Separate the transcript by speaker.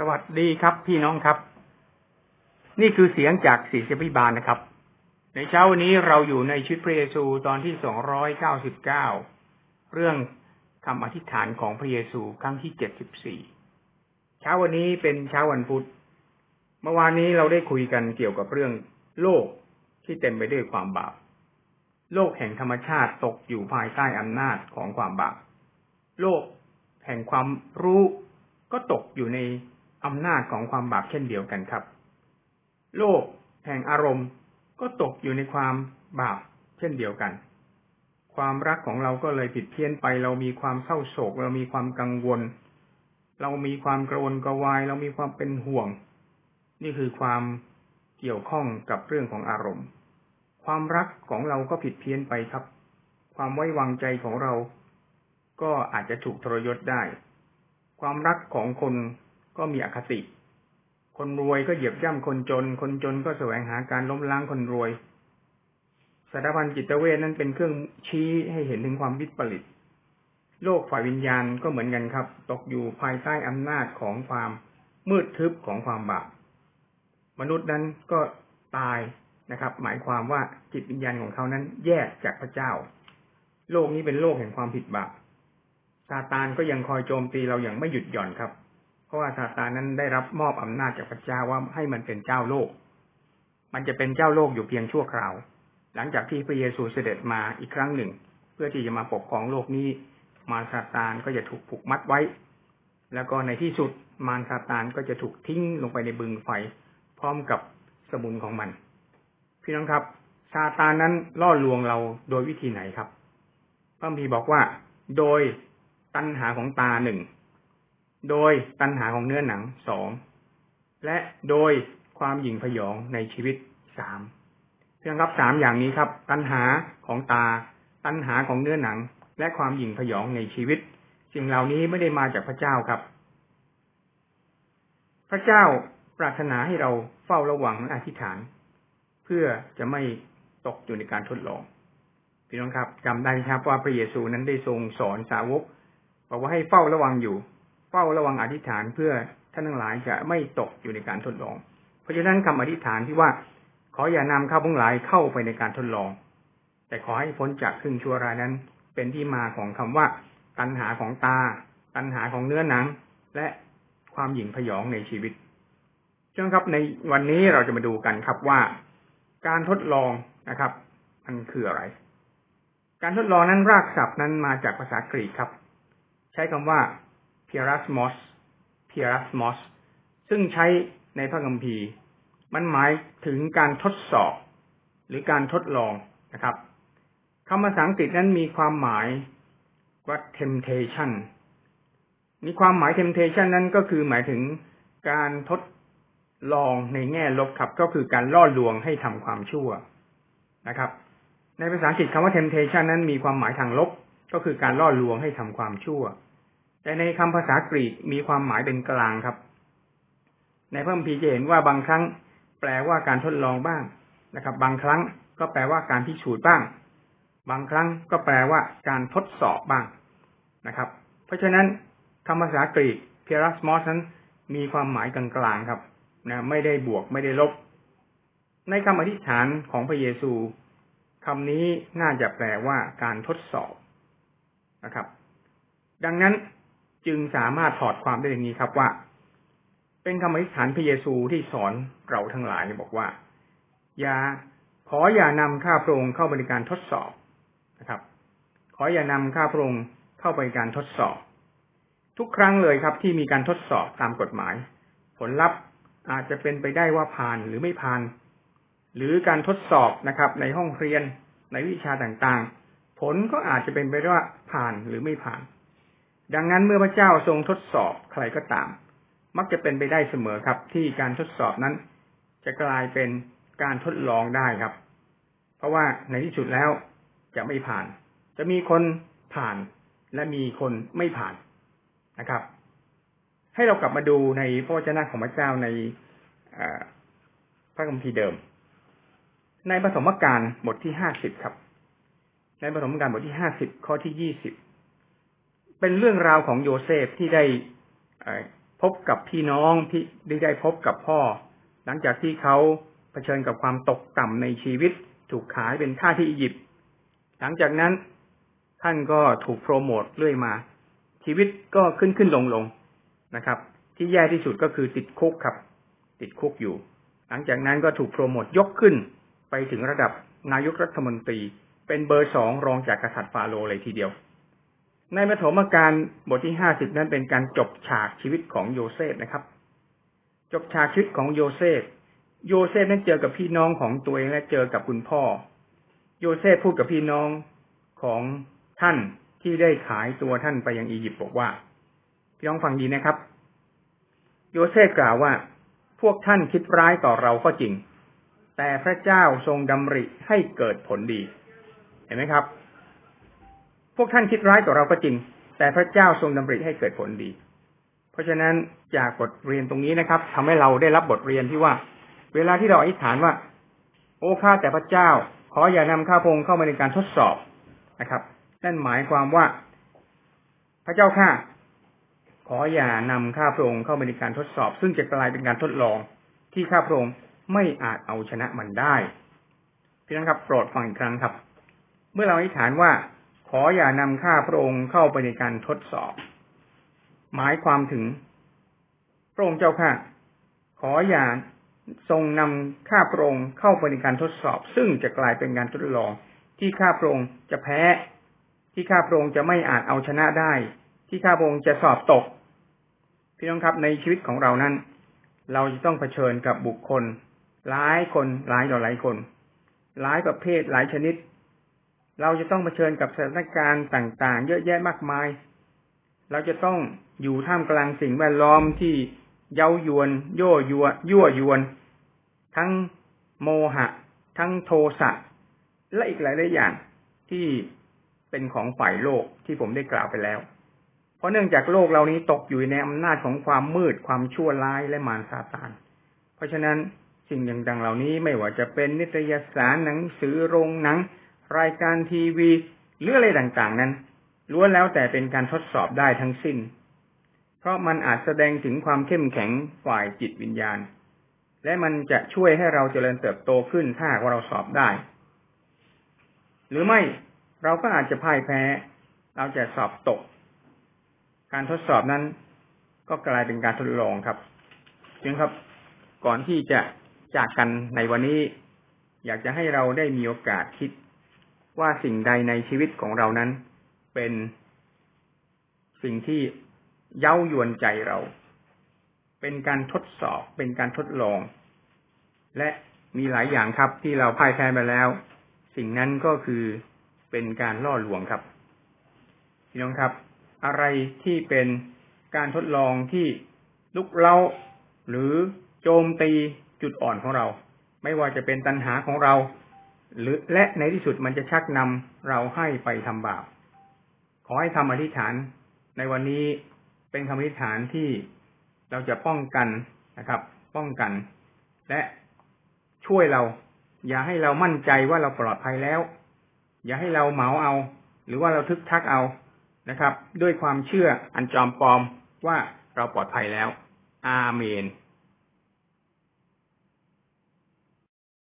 Speaker 1: สวัสดีครับ พี่น้องครับ นี่คือเสียงจากศิษยพิบาลนะครับ ในเช้าวันนี้เราอยู่ในชุดพระเยซูตอนที่สองร้อยเก้าสิบเก้าเรื่องคำอธิษฐานของพระเยซูครั้งที่เจ็ดสิบสี่เช้าวันนี้เป็นเช้าวันพุธเมื่อวานนี้เราได้คุยกันเกี่ยวกับเรื่อง โลกที่เต็มไปด้วยความบาปโลกแห่งธรรมชาติตกอยู่ภายใต้อำนาจของความบาปโลกแห่งความรู้ก็ตกอยู่ใน อำนาจของความบาปเช่นเดียวกันครับ โลกแห่งอารมณ์ก็ตกอยู่ในความบาปเช่นเดียวกัน ความรักของเราก็เลยผิดเพี้ยนไป เรามีความเศร้าโศก เรามีความกังวล เรามีความกระวนกระวาย เรามีความเป็นห่วง นี่คือความเกี่ยวข้องกับเรื่องของอารมณ์ ความรักของเราก็ผิดเพี้ยนไปครับ ความไว้วางใจของเราก็อาจจะถูกทรยศได้ ความรักของคน ก็มีอคติ คนรวยก็เหยียบย่ำคนจน คนจนก็แสวงหาการล้มล้างคนรวยสารพันจิตเวชนั้นเป็นเครื่องชี้ให้เห็นถึงความวิปริต โลกฝ่ายวิญญาณก็เหมือนกันครับ ตกอยู่ภายใต้อำนาจของความมืดทึบของความบาป มนุษย์นั้นก็ตายนะครับ หมายความว่าจิตวิญญาณของเขานั้นแยกจากพระเจ้า โลกนี้เป็นโลกแห่งความผิดบาปซาตานก็ยังคอยโจมตีเราอย่างไม่หยุดหย่อนครับ เพราะว่าซาตานนั้นได้รับมอบอำนาจจากพระเจ้าว่าให้มันเป็นเจ้าโลก มันจะเป็นเจ้าโลกอยู่เพียงชั่วคราว หลังจากที่พระเยซูเสด็จมาอีกครั้งหนึ่ง เพื่อที่จะมาปกครองโลกนี้ มารซาตานก็จะถูกผูกมัดไว้ แล้วก็ในที่สุดมารซาตานก็จะถูกทิ้งลงไปในบึงไฟ พร้อมกับสมุนของมัน พี่น้องครับซาตานนั้นล่อลวงเราโดยวิธีไหนครับพระพีบอกว่าโดยตัณหาของตาหนึ่ง โดยตัณหาของเนื้อหนังสองและโดยความหยิ่งพยองในชีวิตสามเพียงครับสามอย่างนี้ครับ ตัณหาของตา ตัณหาของเนื้อหนัง และความหยิ่งพยองในชีวิต สิ่งเหล่านี้ไม่ได้มาจากพระเจ้าครับ พระเจ้าปรารถนาให้เราเฝ้าระวังและอธิษฐาน เพื่อจะไม่ตกอยู่ในการทดลองพี่น้องครับจำได้ครับว่าพระเยซูนั้นได้ทรงสอนสาวกบอกว่าให้เฝ้าระวังอยู่ เฝ้าระวังอธิษฐานเพื่อท่านทั้งหลายจะไม่ตกอยู่ในการทดลอง เพราะฉะนั้นคำอธิษฐานที่ว่าขออย่านำข้าพุงหลายเข้าไปในการทดลอง แต่ขอให้พ้นจากครึ่งชั่วรายนั้น เป็นที่มาของคำว่า ตัณหาของตา ตัณหาของเนื้อหนัง และความหยิ่งพยองในชีวิตช่วงครับในวันนี้เราจะมาดูกันครับว่า การทดลองนะครับ มันคืออะไร การทดลองนั้นรากศัพท์นั้นมาจากภาษากรีกครับ ใช้คำว่า p i r a s m o s p i r a s m o s ซึ่งใช้ในพระคัมภีร์ มันหมายถึงการทดสอบ หรือการทดลองนะครับคำภาษาอังกฤษนั้นมีความหมายว่า temptation มีความหมาย temptation นั้นก็คือหมายถึงการทดลองในแง่ลบครับก็คือการล่อลวงให้ทำความชั่วนะครับ ในภาษาอังกฤษคำว่า temptation นั้นมีความหมายทางลบ ก็คือการล่อลวงให้ทำความชั่ว แต่ในคำภาษากรีกมีความหมายเป็นกลางครับ ในพระคัมภีร์จะเห็นว่าบางครั้งแปลว่าการทดลองบ้างนะครับ บางครั้งก็แปลว่าการพิสูจน์บ้าง บางครั้งก็แปลว่าการทดสอบบ้างนะครับ เพราะฉะนั้นคำภาษากรีกเพียรัสมอสนั้นมีความหมายกลางๆครับนะไม่ได้บวกไม่ได้ลบ ในคำอธิษฐานของพระเยซูคำนี้น่าจะแปลว่าการทดสอบนะครับ ดังนั้น จึงสามารถถอดความได้อย่างนี้ครับว่า เป็นคำอธิษฐานพระเยซูที่สอนเราทั้งหลายบอกว่า อย่าขออย่านำข้าพระองค์เข้าบริการทดสอบนะครับ ขออย่านำข้าพระองค์เข้าไปการทดสอบ ทุกครั้งเลยครับ ที่มีการทดสอบตามกฎหมาย ผลลัพธ์อาจจะเป็นไปได้ว่าผ่านหรือไม่ผ่าน หรือการทดสอบนะครับ ในห้องเรียนในวิชาต่างๆ ผลก็อาจจะเป็นไปได้ว่าผ่านหรือไม่ผ่าน ดังนั้นเมื่อพระเจ้าทรงทดสอบใครก็ตาม มักจะเป็นไปได้เสมอครับ ที่การทดสอบนั้น จะกลายเป็นการทดลองได้ครับ เพราะว่าในที่สุดแล้วจะไม่ผ่าน จะมีคนผ่านและมีคนไม่ผ่านนะครับ ให้เรากลับมาดูในพระวจนะของพระเจ้าในพระคัมภีร์เดิม ในปฐมกาลบทที่ห้าสิบครับ ในปฐมกาลบทที่ห้าสิบข้อที่ยี่สิบ เป็นเรื่องราวของโยเซฟที่ได้พบกับพี่น้องที่ได้ได้พบกับพ่อ หลังจากที่เขาเผชิญกับความตกต่ำในชีวิตถูกขายเป็นท่าที่อียิปต์หลังจากนั้นท่านก็ถูกโปรโมทเรื่อยมา ชีวิตก็ขึ้นขึ้นลงลงนะครับ ที่แย่ที่สุดก็คือติดคุกครับ ติดคุกอยู่ หลังจากนั้นก็ถูกโปรโมทยกขึ้นไปถึงระดับนายกรัฐมนตรี เป็นเบอร์สองรองจากกษัตริย์ฟาโรเลยทีเดียว ในปฐมกาลบทที่ห้าสิบนั้นเป็นการจบฉากชีวิตของโยเซฟนะครับ จบฉากชีวิตของโยเซฟ โยเซฟนั้นเจอกับพี่น้องของตัวเองและเจอกับคุณพ่อ โยเซฟพูดกับพี่น้องของท่านที่ได้ขายตัวท่านไปยังอียิปต์บอกว่า พี่น้องฟังดีนะครับ โยเซฟกล่าวว่า พวกท่านคิดร้ายต่อเราก็จริง แต่พระเจ้าทรงดำริให้เกิดผลดี เห็นไหมครับ พวกท่านคิดร้ายต่อเราก็จริง แต่พระเจ้าทรงดำริให้เกิดผลดี เพราะฉะนั้นจากบทเรียนตรงนี้นะครับทำให้เราได้รับบทเรียนที่ว่า เวลาที่เราอธิษฐานว่า โอ้ข้าแต่พระเจ้า ขออย่านำข้าพงเข้ามาในการทดสอบนะครับนั่นหมายความว่า พระเจ้าข้าขออย่านำข้าพระองค์เข้าไปในการทดสอบ ซึ่งจะกลายเป็นการทดลอง ที่ข้าพระองค์ไม่อาจเอาชนะมันได้พี่น้องครับโปรดฟังอีกครั้งครับ เมื่อเราอธิษฐานว่า ขออย่านำข้าพระองค์เข้าไปในการทดสอบ หมายความถึง พระองค์เจ้าข้าขออย่าทรงนำข้าพระองค์เข้าไปในการทดสอบ ซึ่งจะกลายเป็นการทดลอง ที่ข้าพระองค์จะแพ้ ที่ข้าพระองค์จะไม่อาจเอาชนะได้ ที่ข้าพระองค์จะสอบตก พี่น้องครับในชีวิตของเรานั้น เราจะต้องเผชิญกับบุคคล หลายคนหลายต่อหลายคน หลายประเภทหลายชนิด เราจะต้องเผชิญกับสถานการณ์ต่างๆ เยอะแยะมากมาย เราจะต้องอยู่ท่ามกลางสิ่งแวดล้อมที่เย้ายวนย่ยัวยั่วยวน ทั้งโมหะ ทั้งโทสะและอีกหลายหลายอย่างที่เป็นของฝ่ายโลกที่ผมได้กล่าวไปแล้ว เพราะเนื่องจากโลกเรานี้ตกอยู่ในอำนาจของความมืดความชั่วร้ายและมารซาตาน เพราะฉะนั้นสิ่งต่างๆเหล่านี้ไม่ว่าจะเป็นนิตยสารหนังสือโรงหนัง รายการทีวีหรืออะไรต่างๆ นั้นล้วนแล้วแต่เป็นการทดสอบได้ทั้งสิ้น เพราะมันอาจแสดงถึงความเข้มแข็งฝ่ายจิตวิญญาณ และมันจะช่วยให้เราเจริญเติบโตขึ้นถ้าว่าเราสอบได้ หรือไม่เราก็อาจจะพ่ายแพ้ เราจะสอบตก การทดสอบนั้นก็กลายเป็นการทดลองครับจึงครับ ก่อนที่จะจากกันในวันนี้ อยากจะให้เราได้มีโอกาสคิด ว่าสิ่งใดในชีวิตของเรานั้น เป็นสิ่งที่เย้ายวนใจเรา เป็นการทดสอบ เป็นการทดลอง และมีหลายอย่างครับที่เราพ่ายแพ้ไปแล้ว สิ่งนั้นก็คือเป็นการล่อลวงครับพี่น้องครับ อะไรที่เป็นการทดลองที่ลุกเล้าหรือโจมตีจุดอ่อนของเรา ไม่ว่าจะเป็นตัณหาของเรา หรือและในที่สุดมันจะชักนำเราให้ไปทำบาป ขอให้ทำอธิษฐาน ในวันนี้เป็นคำอธิษฐานที่เราจะป้องกันนะครับ ป้องกัน และช่วยเรา อย่าให้เรามั่นใจว่าเราปลอดภัยแล้ว อย่าให้เราเหมาเอา หรือว่าเราทึกทักเอานะครับ ด้วยความเชื่ออันจอมปลอมว่าเราปลอดภัยแล้ว อาเมน